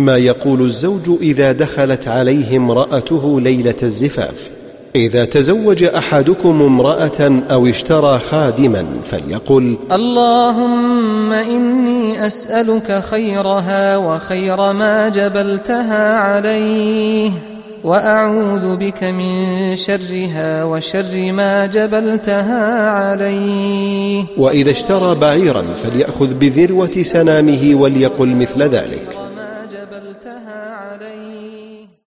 ما يقول الزوج إذا دخلت عليه امرأته ليلة الزفاف. إذا تزوج أحدكم امرأة أو اشترى خادما فليقل اللهم إني أسألك خيرها وخير ما جبلتها عليه وأعوذ بك من شرها وشر ما جبلتها عليه. وإذا اشترى بعيرا فليأخذ بذروة سنامه وليقل مثل ذلك. جبلتها عليه